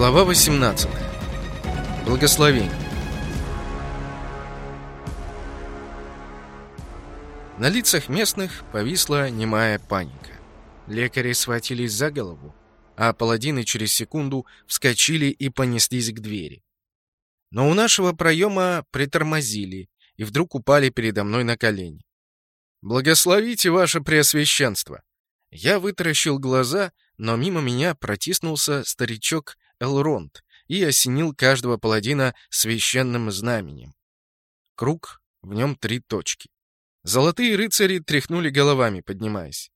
Глава 18. Благословение. На лицах местных повисла немая паника. Лекари схватились за голову, а паладины через секунду вскочили и понеслись к двери. Но у нашего проема притормозили и вдруг упали передо мной на колени. «Благословите, ваше преосвященство!» Я вытаращил глаза, но мимо меня протиснулся старичок Элронд и осенил каждого паладина священным знаменем. Круг, в нем три точки. Золотые рыцари тряхнули головами, поднимаясь.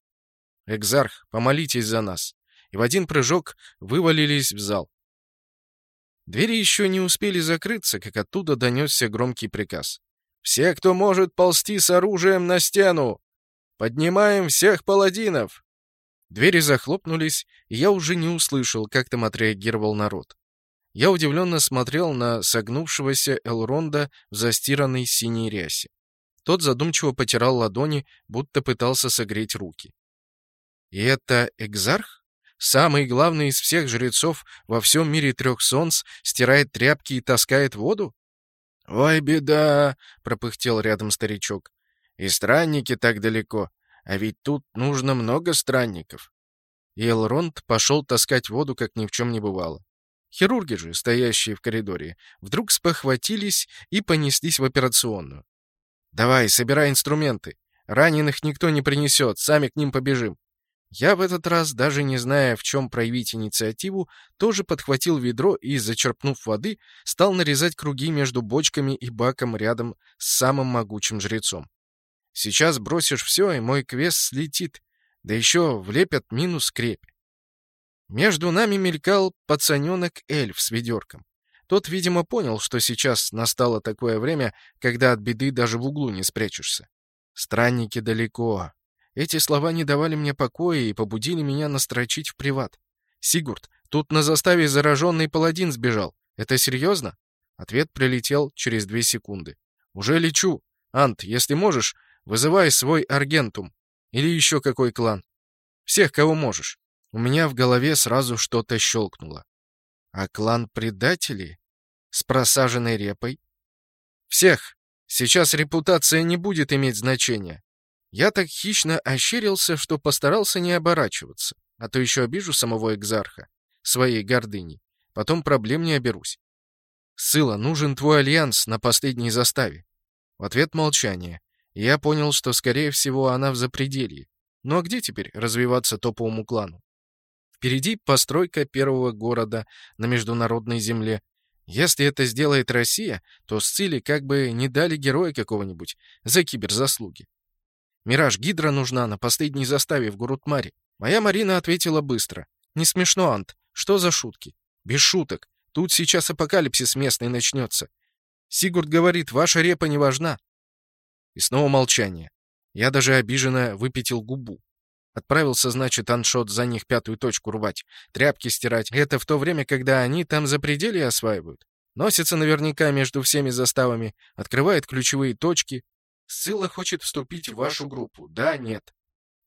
«Экзарх, помолитесь за нас!» И в один прыжок вывалились в зал. Двери еще не успели закрыться, как оттуда донесся громкий приказ. «Все, кто может ползти с оружием на стену! Поднимаем всех паладинов!» Двери захлопнулись, и я уже не услышал, как там отреагировал народ. Я удивленно смотрел на согнувшегося Элронда в застиранной синей рясе. Тот задумчиво потирал ладони, будто пытался согреть руки. И это Экзарх? Самый главный из всех жрецов во всем мире трех солнц стирает тряпки и таскает воду? «Ой, беда!» — пропыхтел рядом старичок. «И странники так далеко. А ведь тут нужно много странников. И Элронд пошел таскать воду, как ни в чем не бывало. Хирурги же, стоящие в коридоре, вдруг спохватились и понеслись в операционную. «Давай, собирай инструменты. Раненых никто не принесет, сами к ним побежим». Я в этот раз, даже не зная, в чем проявить инициативу, тоже подхватил ведро и, зачерпнув воды, стал нарезать круги между бочками и баком рядом с самым могучим жрецом. Сейчас бросишь все, и мой квест слетит. Да еще влепят минус крепи. Между нами мелькал пацаненок-эльф с ведерком. Тот, видимо, понял, что сейчас настало такое время, когда от беды даже в углу не спрячешься. «Странники далеко». Эти слова не давали мне покоя и побудили меня настрочить в приват. «Сигурд, тут на заставе зараженный паладин сбежал. Это серьезно?» Ответ прилетел через две секунды. «Уже лечу. Ант, если можешь, Вызывай свой Аргентум. Или еще какой клан. Всех, кого можешь. У меня в голове сразу что-то щелкнуло. А клан предателей? С просаженной репой? Всех! Сейчас репутация не будет иметь значения. Я так хищно ощерился, что постарался не оборачиваться, а то еще обижу самого экзарха, своей гордыней. Потом проблем не оберусь. Сыла, нужен твой альянс на последней заставе. В ответ молчание. Я понял, что, скорее всего, она в запределье. Ну а где теперь развиваться топовому клану? Впереди постройка первого города на международной земле. Если это сделает Россия, то Сцили как бы не дали героя какого-нибудь за киберзаслуги. Мираж Гидра нужна на последней заставе в Гурутмаре. Моя Марина ответила быстро. Не смешно, Ант. Что за шутки? Без шуток. Тут сейчас апокалипсис местный начнется. Сигурд говорит, ваша репа не важна. И снова молчание. Я даже обиженно выпятил губу. Отправился, значит, аншот за них пятую точку рвать, тряпки стирать. Это в то время, когда они там за пределы осваивают. Носится наверняка между всеми заставами, открывает ключевые точки. Ссыла хочет вступить в вашу группу. Да, нет.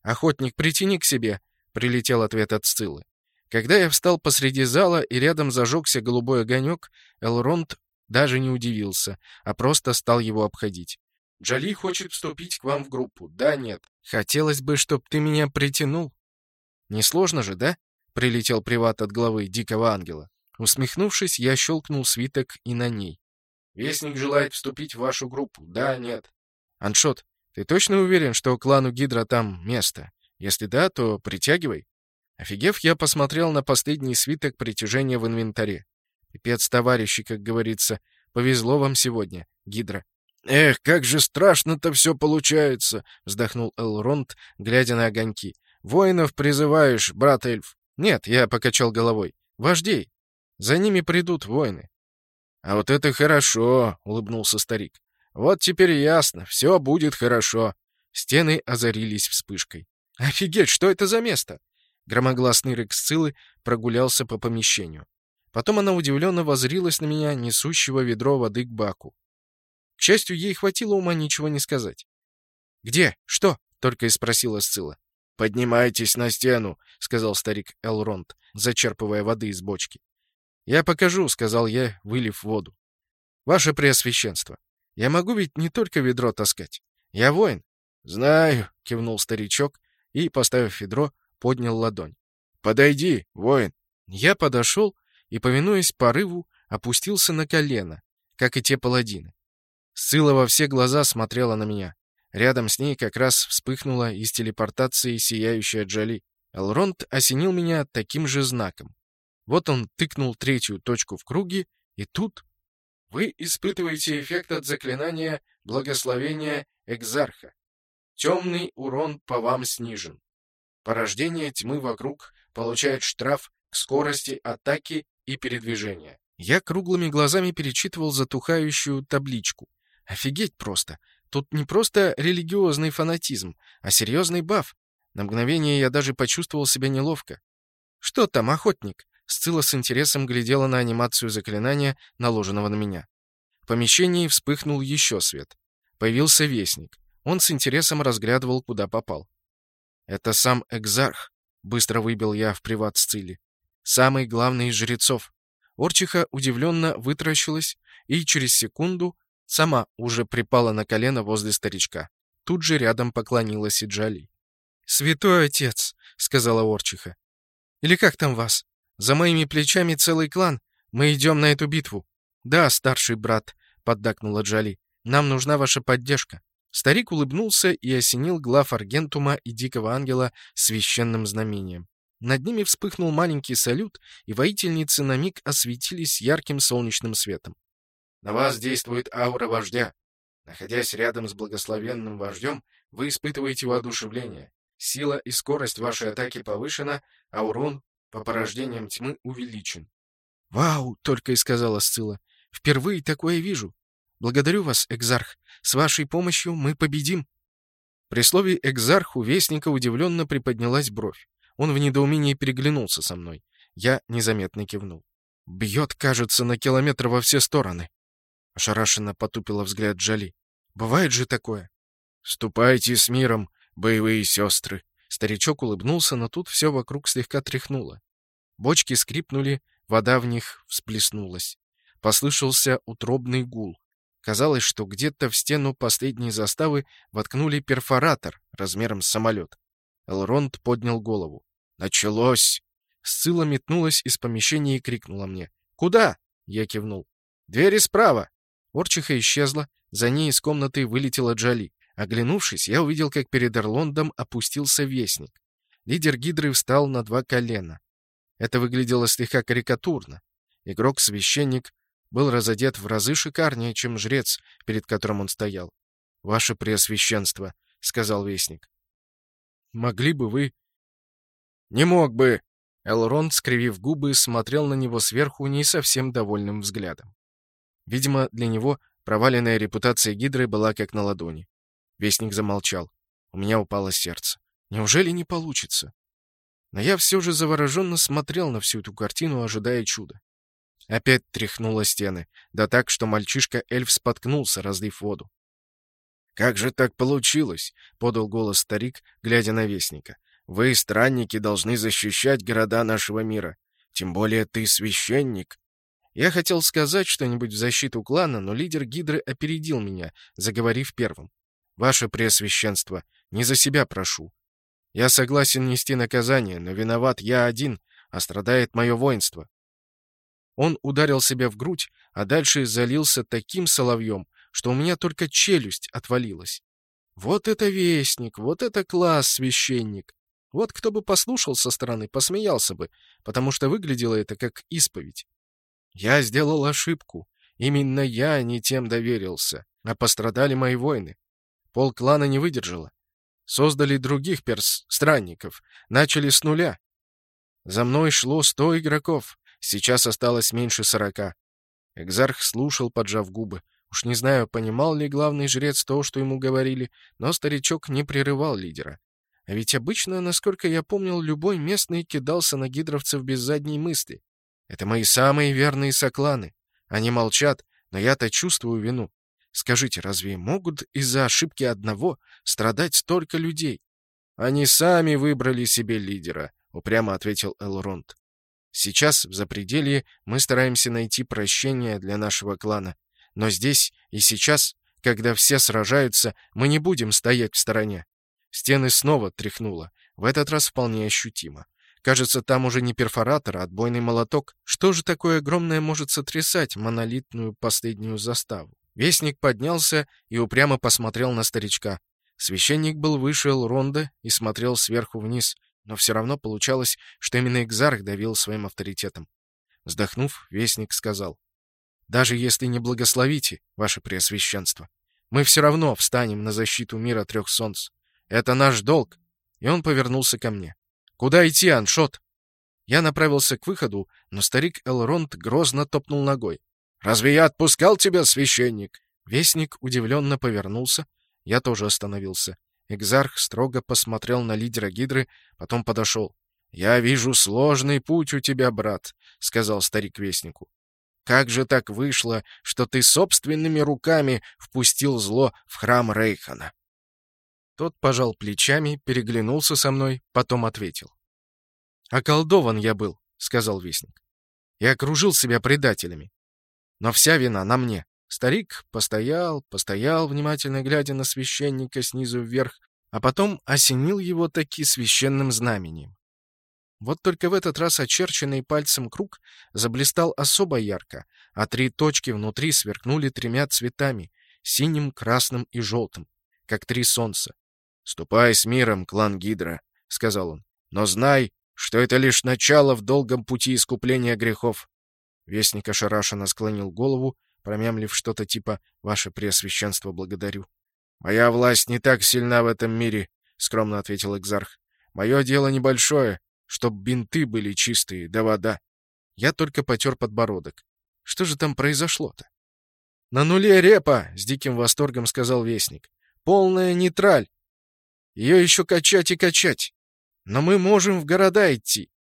Охотник, притяни к себе, прилетел ответ от Сциллы. Когда я встал посреди зала и рядом зажегся голубой огонек, Элронд даже не удивился, а просто стал его обходить. Джоли хочет вступить к вам в группу. Да, нет. Хотелось бы, чтоб ты меня притянул. Несложно же, да? Прилетел приват от главы Дикого Ангела. Усмехнувшись, я щелкнул свиток и на ней. Вестник желает вступить в вашу группу. Да, нет. Аншот, ты точно уверен, что клану Гидра там место? Если да, то притягивай. Офигев, я посмотрел на последний свиток притяжения в инвентаре. Пипец, товарищи, как говорится. Повезло вам сегодня, Гидра. «Эх, как же страшно-то все получается!» — вздохнул Элронд, глядя на огоньки. «Воинов призываешь, брат эльф?» «Нет», — я покачал головой. «Вождей. За ними придут воины». «А вот это хорошо!» — улыбнулся старик. «Вот теперь ясно, все будет хорошо». Стены озарились вспышкой. «Офигеть, что это за место?» Громогласный рык Сциллы прогулялся по помещению. Потом она удивленно возрилась на меня, несущего ведро воды к баку. К счастью, ей хватило ума ничего не сказать. «Где? Что?» — только и спросила Сцилла. «Поднимайтесь на стену», — сказал старик Элронд, зачерпывая воды из бочки. «Я покажу», — сказал я, вылив воду. «Ваше Преосвященство, я могу ведь не только ведро таскать. Я воин». «Знаю», — кивнул старичок и, поставив ведро, поднял ладонь. «Подойди, воин». Я подошел и, повинуясь порыву, опустился на колено, как и те паладины. Сцилла во все глаза смотрела на меня. Рядом с ней как раз вспыхнула из телепортации сияющая Джоли. Элронд осенил меня таким же знаком. Вот он тыкнул третью точку в круге, и тут... Вы испытываете эффект от заклинания благословения Экзарха. Темный урон по вам снижен. Порождение тьмы вокруг получает штраф к скорости атаки и передвижения. Я круглыми глазами перечитывал затухающую табличку. Офигеть просто. Тут не просто религиозный фанатизм, а серьезный баф. На мгновение я даже почувствовал себя неловко. «Что там, охотник?» Сцилла с интересом глядела на анимацию заклинания, наложенного на меня. В помещении вспыхнул еще свет. Появился вестник. Он с интересом разглядывал, куда попал. «Это сам Экзарх», — быстро выбил я в приват Сцилли. «Самый главный из жрецов». Орчиха удивленно вытращилась и через секунду Сама уже припала на колено возле старичка. Тут же рядом поклонилась и Джали. «Святой отец!» — сказала Орчиха. «Или как там вас? За моими плечами целый клан. Мы идем на эту битву». «Да, старший брат», — поддакнула Джали. «Нам нужна ваша поддержка». Старик улыбнулся и осенил глав Аргентума и Дикого Ангела священным знамением. Над ними вспыхнул маленький салют, и воительницы на миг осветились ярким солнечным светом. На вас действует аура вождя. Находясь рядом с благословенным вождем, вы испытываете воодушевление. Сила и скорость вашей атаки повышена, а урон по порождениям тьмы увеличен. «Вау!» — только и сказала Сцилла. «Впервые такое вижу. Благодарю вас, Экзарх. С вашей помощью мы победим». При слове «экзарх» у Вестника удивленно приподнялась бровь. Он в недоумении переглянулся со мной. Я незаметно кивнул. «Бьет, кажется, на километр во все стороны». Ошарашенно потупила взгляд Джали. «Бывает же такое?» «Ступайте с миром, боевые сестры!» Старичок улыбнулся, но тут все вокруг слегка тряхнуло. Бочки скрипнули, вода в них всплеснулась. Послышался утробный гул. Казалось, что где-то в стену последней заставы воткнули перфоратор размером с самолет. Элронд поднял голову. «Началось!» Сцилла метнулась из помещения и крикнула мне. «Куда?» Я кивнул. «Двери справа!» Орчиха исчезла, за ней из комнаты вылетела Джоли. Оглянувшись, я увидел, как перед Эрлондом опустился вестник. Лидер Гидры встал на два колена. Это выглядело слегка карикатурно. Игрок-священник был разодет в разы шикарнее, чем жрец, перед которым он стоял. «Ваше Преосвященство», — сказал вестник. «Могли бы вы...» «Не мог бы!» Элронд, скривив губы, смотрел на него сверху не совсем довольным взглядом. Видимо, для него проваленная репутация Гидры была как на ладони. Вестник замолчал. У меня упало сердце. Неужели не получится? Но я все же завороженно смотрел на всю эту картину, ожидая чуда. Опять тряхнуло стены, да так, что мальчишка-эльф споткнулся, разлив воду. «Как же так получилось?» — подал голос старик, глядя на Вестника. «Вы, странники, должны защищать города нашего мира. Тем более ты священник. Я хотел сказать что-нибудь в защиту клана, но лидер Гидры опередил меня, заговорив первым. «Ваше Преосвященство, не за себя прошу. Я согласен нести наказание, но виноват я один, а страдает мое воинство». Он ударил себя в грудь, а дальше залился таким соловьем, что у меня только челюсть отвалилась. Вот это вестник, вот это класс, священник. Вот кто бы послушал со стороны, посмеялся бы, потому что выглядело это как исповедь. Я сделал ошибку. Именно я не тем доверился, а пострадали мои воины. Пол клана не выдержало. Создали других перс... странников. Начали с нуля. За мной шло сто игроков. Сейчас осталось меньше сорока. Экзарх слушал, поджав губы. Уж не знаю, понимал ли главный жрец то, что ему говорили, но старичок не прерывал лидера. А ведь обычно, насколько я помнил, любой местный кидался на гидровцев без задней мысли. Это мои самые верные сокланы. Они молчат, но я-то чувствую вину. Скажите, разве могут из-за ошибки одного страдать столько людей? Они сами выбрали себе лидера, упрямо ответил Элронд. Сейчас, в Запределье, мы стараемся найти прощение для нашего клана. Но здесь и сейчас, когда все сражаются, мы не будем стоять в стороне. Стены снова тряхнуло, в этот раз вполне ощутимо. Кажется, там уже не перфоратор, а отбойный молоток. Что же такое огромное может сотрясать монолитную последнюю заставу? Вестник поднялся и упрямо посмотрел на старичка. Священник был выше Элронда и смотрел сверху вниз, но все равно получалось, что именно Экзарх давил своим авторитетом. Вздохнув, Вестник сказал, «Даже если не благословите, ваше преосвященство, мы все равно встанем на защиту мира трех солнц. Это наш долг!» И он повернулся ко мне. «Куда идти, Аншот?» Я направился к выходу, но старик Элронд грозно топнул ногой. «Разве я отпускал тебя, священник?» Вестник удивленно повернулся. Я тоже остановился. Экзарх строго посмотрел на лидера Гидры, потом подошел. «Я вижу сложный путь у тебя, брат», — сказал старик Вестнику. «Как же так вышло, что ты собственными руками впустил зло в храм Рейхана?» Тот пожал плечами, переглянулся со мной, потом ответил. «Околдован я был», — сказал Вестник. «И окружил себя предателями. Но вся вина на мне. Старик постоял, постоял, внимательно глядя на священника снизу вверх, а потом осенил его таки священным знаменем. Вот только в этот раз очерченный пальцем круг заблистал особо ярко, а три точки внутри сверкнули тремя цветами — синим, красным и желтым, как три солнца. «Ступай с миром, клан Гидра», — сказал он, — «но знай, что это лишь начало в долгом пути искупления грехов. Вестник ошарашенно склонил голову, промямлив что-то типа «Ваше Преосвященство, благодарю». «Моя власть не так сильна в этом мире», — скромно ответил Экзарх. «Мое дело небольшое, чтоб бинты были чистые, да вода». Я только потер подбородок. Что же там произошло-то? «На нуле репа!» — с диким восторгом сказал Вестник. «Полная нейтраль. Ее еще качать и качать. Но мы можем в города идти».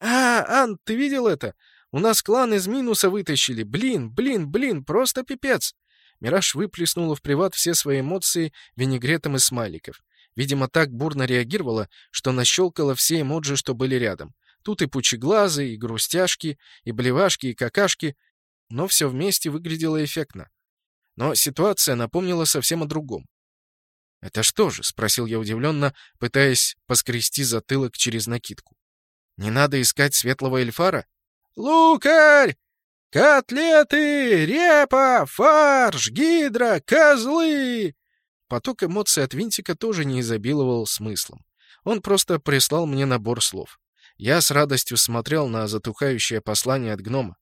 «А, Ан, ты видел это? У нас клан из минуса вытащили. Блин, блин, блин, просто пипец. Мираж выплеснула в приват все свои эмоции винегретом из смайликов. Видимо, так бурно реагировала, что нащелкала все эмоджи, что были рядом. Тут и пучеглазы, и грустяшки, и блевашки, и какашки. Но все вместе выглядело эффектно. Но ситуация напомнила совсем о другом. «Это что же?» — спросил я удивленно, пытаясь поскрести затылок через накидку. «Не надо искать светлого эльфара?» Лукарь! Котлеты! Репа! Фарш! Гидра! Козлы!» Поток эмоций от Винтика тоже не изобиловал смыслом. Он просто прислал мне набор слов. Я с радостью смотрел на затухающее послание от гнома.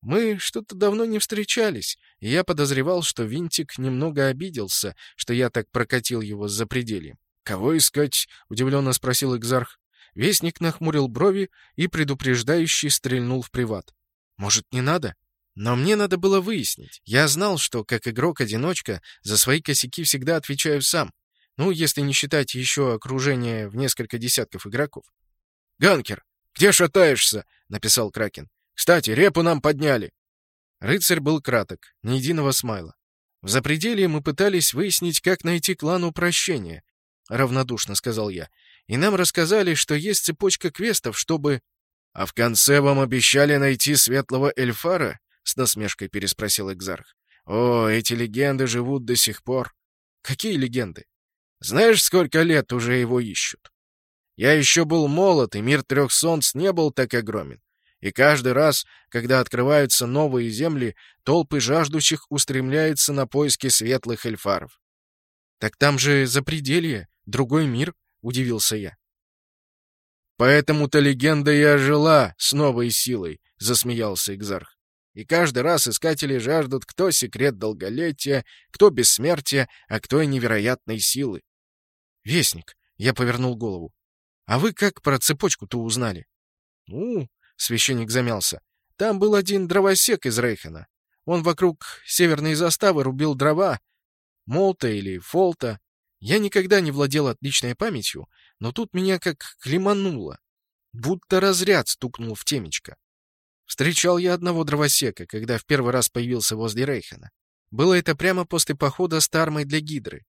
Мы что-то давно не встречались, и я подозревал, что Винтик немного обиделся, что я так прокатил его с запредельем. «Кого искать?» — удивленно спросил Экзарх. Вестник нахмурил брови и предупреждающий стрельнул в приват. «Может, не надо?» Но мне надо было выяснить. Я знал, что, как игрок-одиночка, за свои косяки всегда отвечаю сам. Ну, если не считать еще окружение в несколько десятков игроков. «Ганкер, где шатаешься?» — написал Кракен. «Кстати, репу нам подняли». Рыцарь был краток, ни единого смайла. В запределье мы пытались выяснить, как найти клану прощения, — равнодушно сказал я и нам рассказали, что есть цепочка квестов, чтобы... — А в конце вам обещали найти светлого эльфара? — с насмешкой переспросил Экзарх. — О, эти легенды живут до сих пор. — Какие легенды? Знаешь, сколько лет уже его ищут? Я еще был молод, и мир трех солнц не был так огромен. И каждый раз, когда открываются новые земли, толпы жаждущих устремляются на поиски светлых эльфаров. Так там же запределье, другой мир, — удивился я. «Поэтому-то легенда и ожила с новой силой», — засмеялся Экзарх. «И каждый раз искатели жаждут кто секрет долголетия, кто бессмертия, а кто и невероятной силы». «Вестник», — я повернул голову, — «а вы как про цепочку-то узнали?» «Ну», — священник замялся, — «там был один дровосек из Рейхена. Он вокруг северной заставы рубил дрова, молта или фолта, я никогда не владел отличной памятью, но тут меня как клемануло. Будто разряд стукнул в темечко. Встречал я одного дровосека, когда в первый раз появился возле Рейхена. Было это прямо после похода с Тармой для Гидры.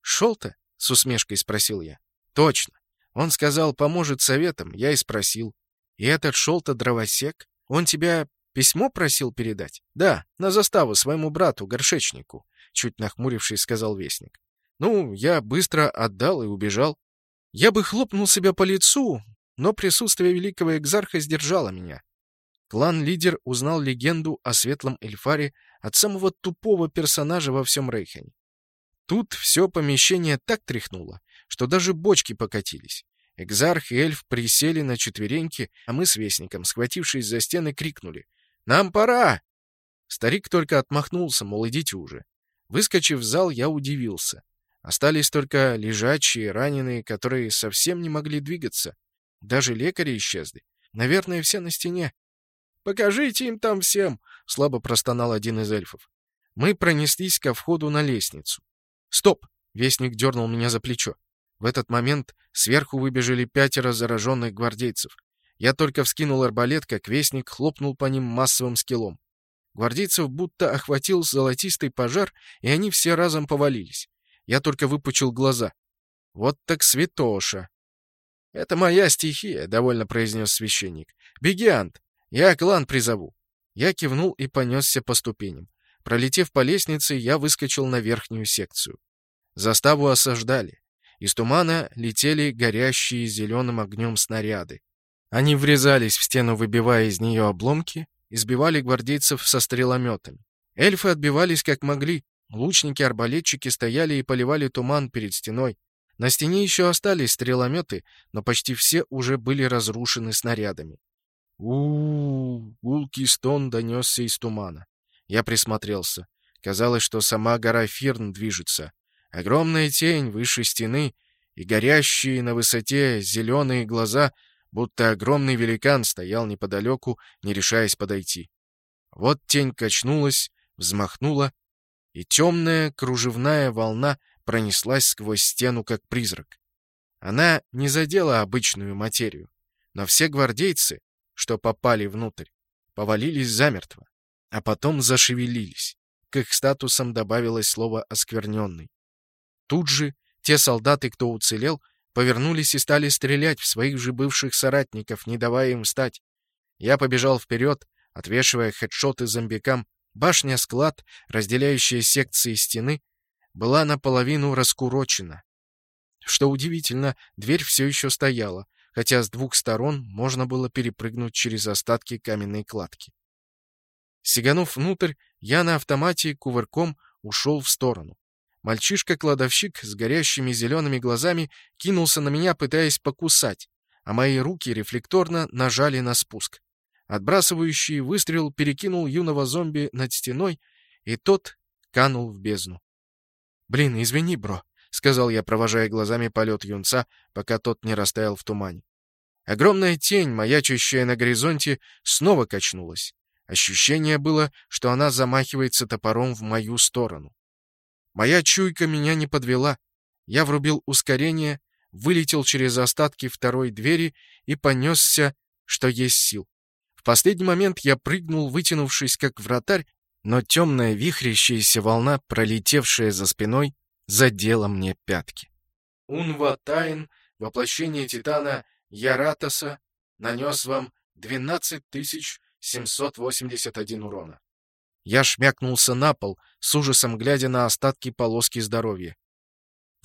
«Шел-то?» — с усмешкой спросил я. «Точно. Он сказал, поможет советом, я и спросил. И этот шел-то дровосек? Он тебя письмо просил передать? Да, на заставу своему брату, горшечнику, чуть нахмурившись, сказал вестник. Ну, я быстро отдал и убежал. Я бы хлопнул себя по лицу, но присутствие великого экзарха сдержало меня. Клан-лидер узнал легенду о светлом Эльфаре от самого тупого персонажа во всем Рейхене. Тут все помещение так тряхнуло, что даже бочки покатились. Экзарх и эльф присели на четвереньки, а мы с Вестником, схватившись за стены, крикнули «Нам пора!» Старик только отмахнулся, мол, идите уже. Выскочив в зал, я удивился. Остались только лежачие, раненые, которые совсем не могли двигаться. Даже лекари исчезли. Наверное, все на стене. «Покажите им там всем!» — слабо простонал один из эльфов. Мы пронеслись ко входу на лестницу. «Стоп!» — вестник дернул меня за плечо. В этот момент сверху выбежали пятеро зараженных гвардейцев. Я только вскинул арбалет, как вестник хлопнул по ним массовым скиллом. Гвардейцев будто охватил золотистый пожар, и они все разом повалились. Я только выпучил глаза. Вот так святоша. «Это моя стихия», — довольно произнес священник. «Беги, Ант, я клан призову». Я кивнул и понесся по ступеням. Пролетев по лестнице, я выскочил на верхнюю секцию. Заставу осаждали. Из тумана летели горящие зеленым огнем снаряды. Они врезались в стену, выбивая из нее обломки, избивали гвардейцев со стрелометами. Эльфы отбивались как могли. Лучники-арбалетчики стояли и поливали туман перед стеной. На стене еще остались стрелометы, но почти все уже были разрушены снарядами. у у, -у гулкий стон донесся из тумана. Я присмотрелся. Казалось, что сама гора Фирн движется. Огромная тень выше стены и горящие на высоте зеленые глаза, будто огромный великан стоял неподалеку, не решаясь подойти. Вот тень качнулась, взмахнула, и темная кружевная волна пронеслась сквозь стену, как призрак. Она не задела обычную материю, но все гвардейцы, что попали внутрь, повалились замертво, а потом зашевелились. К их статусам добавилось слово «оскверненный». Тут же те солдаты, кто уцелел, повернулись и стали стрелять в своих же бывших соратников, не давая им встать. Я побежал вперед, отвешивая хедшоты зомбикам. Башня-склад, разделяющая секции стены, была наполовину раскурочена. Что удивительно, дверь все еще стояла, хотя с двух сторон можно было перепрыгнуть через остатки каменной кладки. Сиганув внутрь, я на автомате кувырком ушел в сторону. Мальчишка-кладовщик с горящими зелеными глазами кинулся на меня, пытаясь покусать, а мои руки рефлекторно нажали на спуск. Отбрасывающий выстрел перекинул юного зомби над стеной, и тот канул в бездну. «Блин, извини, бро», — сказал я, провожая глазами полет юнца, пока тот не растаял в тумане. Огромная тень, маячащая на горизонте, снова качнулась. Ощущение было, что она замахивается топором в мою сторону. Моя чуйка меня не подвела. Я врубил ускорение, вылетел через остатки второй двери и понесся, что есть сил. В последний момент я прыгнул, вытянувшись как вратарь, но темная вихрящаяся волна, пролетевшая за спиной, задела мне пятки. Унватайн, воплощение Титана Яратоса, нанес вам 12781 урона. Я шмякнулся на пол, с ужасом глядя на остатки полоски здоровья.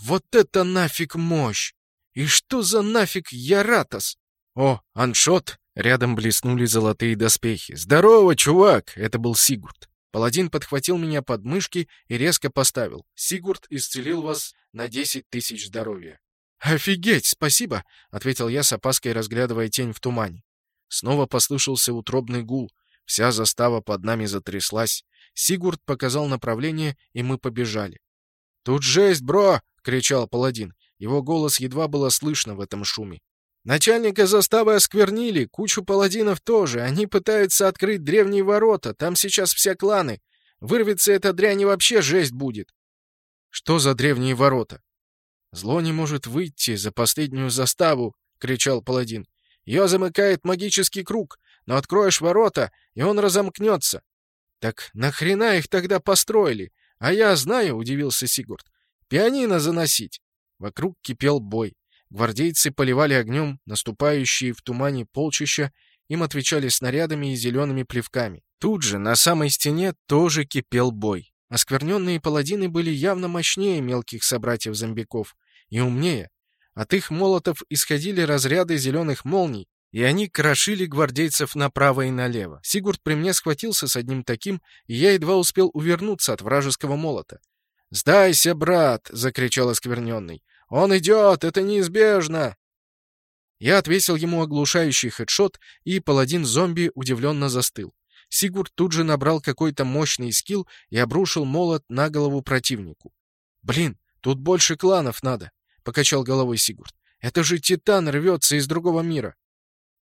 «Вот это нафиг мощь! И что за нафиг Яратос?» «О, аншот!» — рядом блеснули золотые доспехи. «Здорово, чувак!» — это был Сигурд. Паладин подхватил меня под мышки и резко поставил. «Сигурд исцелил вас на десять тысяч здоровья». «Офигеть, спасибо!» — ответил я с опаской, разглядывая тень в тумане. Снова послышался утробный гул. Вся застава под нами затряслась. Сигурд показал направление, и мы побежали. «Тут жесть, бро!» — кричал паладин. Его голос едва было слышно в этом шуме. «Начальника заставы осквернили, кучу паладинов тоже. Они пытаются открыть древние ворота, там сейчас все кланы. Вырвется эта дрянь и вообще жесть будет». «Что за древние ворота?» «Зло не может выйти за последнюю заставу!» — кричал паладин. «Ее замыкает магический круг но откроешь ворота, и он разомкнется. Так нахрена их тогда построили? А я знаю, удивился Сигурд. Пианино заносить. Вокруг кипел бой. Гвардейцы поливали огнем наступающие в тумане полчища, им отвечали снарядами и зелеными плевками. Тут же, на самой стене, тоже кипел бой. Оскверненные паладины были явно мощнее мелких собратьев-зомбиков и умнее. От их молотов исходили разряды зеленых молний, и они крошили гвардейцев направо и налево. Сигурд при мне схватился с одним таким, и я едва успел увернуться от вражеского молота. «Сдайся, брат!» — закричал оскверненный. «Он идет! Это неизбежно!» Я отвесил ему оглушающий хедшот, и паладин-зомби удивленно застыл. Сигурд тут же набрал какой-то мощный скилл и обрушил молот на голову противнику. «Блин, тут больше кланов надо!» — покачал головой Сигурд. «Это же Титан рвется из другого мира!»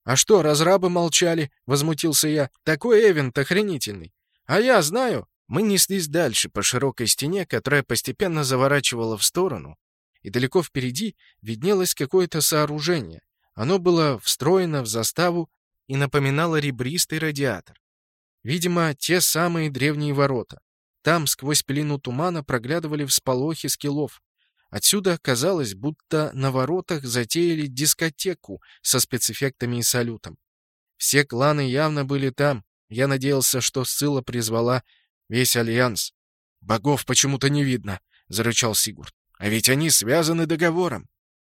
«А что, разрабы молчали?» — возмутился я. «Такой эвент охренительный!» «А я знаю!» Мы неслись дальше по широкой стене, которая постепенно заворачивала в сторону, и далеко впереди виднелось какое-то сооружение. Оно было встроено в заставу и напоминало ребристый радиатор. Видимо, те самые древние ворота. Там сквозь пелену тумана проглядывали всполохи скиллов. Отсюда казалось, будто на воротах затеяли дискотеку со спецэффектами и салютом. Все кланы явно были там. Я надеялся, что Сцилла призвала весь альянс. «Богов почему-то не видно», — зарычал Сигурд. «А ведь они связаны договором».